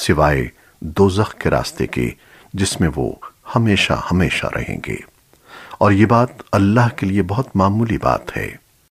سوائے دوزخ کے راستے کے، جس میں وہ ہمیشہ ہمیشہ رہیں گے۔ اور یہ بات اللہ کے لیے بہت معمولی بات ہے۔